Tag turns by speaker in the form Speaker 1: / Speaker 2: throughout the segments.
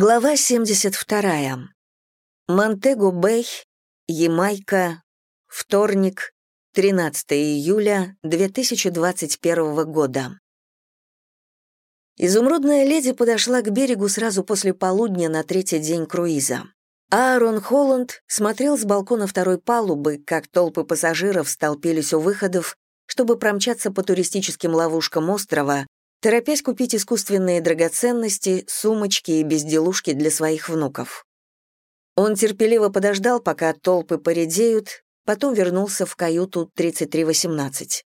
Speaker 1: Глава 72. Монтего-Бэй, Ямайка, вторник, 13 июля 2021 года. Изумрудная леди подошла к берегу сразу после полудня на третий день круиза. Аарон Холланд смотрел с балкона второй палубы, как толпы пассажиров столпились у выходов, чтобы промчаться по туристическим ловушкам острова, торопясь купить искусственные драгоценности, сумочки и безделушки для своих внуков. Он терпеливо подождал, пока толпы поредеют, потом вернулся в каюту 3318.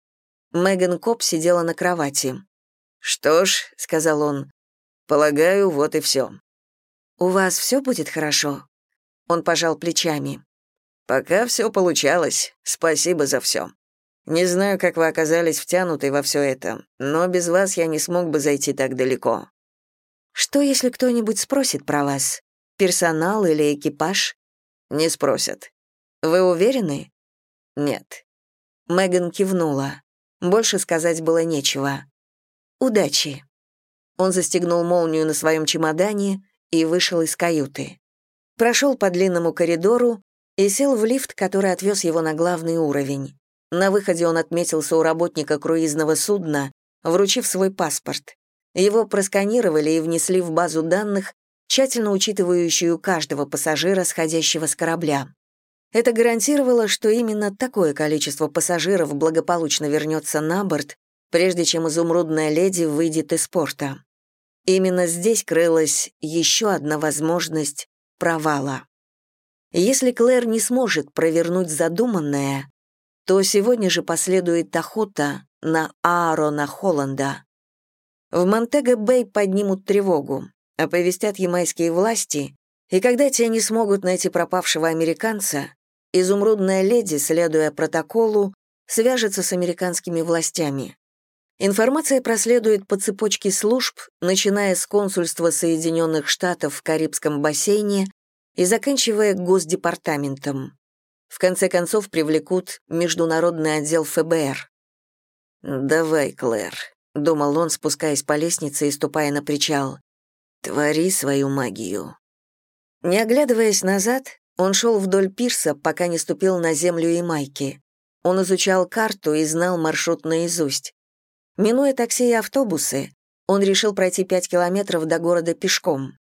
Speaker 1: Меган Коп сидела на кровати. «Что ж», — сказал он, — «полагаю, вот и все». «У вас все будет хорошо?» Он пожал плечами. «Пока все получалось. Спасибо за все. Не знаю, как вы оказались втянуты во все это, но без вас я не смог бы зайти так далеко. Что, если кто-нибудь спросит про вас? Персонал или экипаж? Не спросят. Вы уверены? Нет. Меган кивнула. Больше сказать было нечего. Удачи. Он застегнул молнию на своем чемодане и вышел из каюты. Прошел по длинному коридору и сел в лифт, который отвез его на главный уровень. На выходе он отметился у работника круизного судна, вручив свой паспорт. Его просканировали и внесли в базу данных, тщательно учитывающую каждого пассажира, сходящего с корабля. Это гарантировало, что именно такое количество пассажиров благополучно вернется на борт, прежде чем изумрудная леди выйдет из порта. Именно здесь крылась еще одна возможность провала. Если Клэр не сможет провернуть задуманное, то сегодня же последует охота на Аарона Холланда. В Монтего-Бэй поднимут тревогу, оповестят ямайские власти, и когда те не смогут найти пропавшего американца, изумрудная леди, следуя протоколу, свяжется с американскими властями. Информация проследует по цепочке служб, начиная с консульства Соединенных Штатов в Карибском бассейне и заканчивая Госдепартаментом. В конце концов привлекут Международный отдел ФБР. «Давай, Клэр», — думал он, спускаясь по лестнице и ступая на причал. «Твори свою магию». Не оглядываясь назад, он шел вдоль пирса, пока не ступил на землю и майки. Он изучал карту и знал маршрут наизусть. Минуя такси и автобусы, он решил пройти пять километров до города пешком.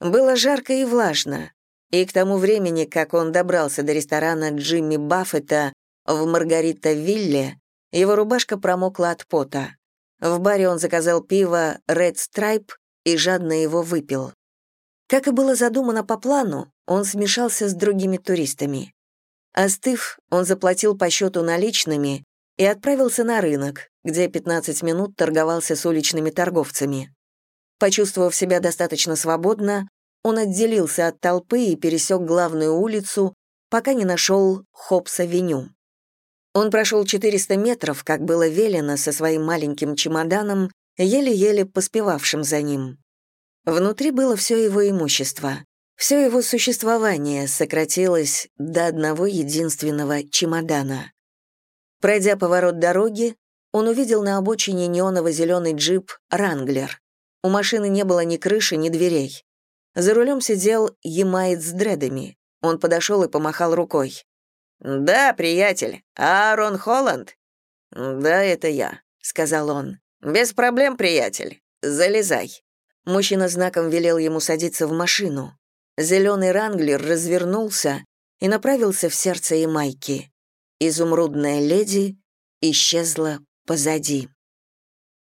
Speaker 1: Было жарко и влажно, и к тому времени, как он добрался до ресторана Джимми Баффета в Маргарита-Вилле, его рубашка промокла от пота. В баре он заказал пиво Red Stripe и жадно его выпил. Как и было задумано по плану, он смешался с другими туристами. Остыв, он заплатил по счету наличными и отправился на рынок, где 15 минут торговался с уличными торговцами. Почувствовав себя достаточно свободно, он отделился от толпы и пересек главную улицу, пока не нашел Хопс-авеню. Он прошел 400 метров, как было велено, со своим маленьким чемоданом, еле-еле поспевавшим за ним. Внутри было все его имущество. Все его существование сократилось до одного единственного чемодана. Пройдя поворот дороги, он увидел на обочине неоново-зеленый джип «Ранглер». У машины не было ни крыши, ни дверей. За рулем сидел Ямаец с дредами. Он подошел и помахал рукой. «Да, приятель, Аарон Холланд?» «Да, это я», — сказал он. «Без проблем, приятель. Залезай». Мужчина знаком велел ему садиться в машину. Зеленый ранглер развернулся и направился в сердце Ямайки. Изумрудная леди исчезла позади.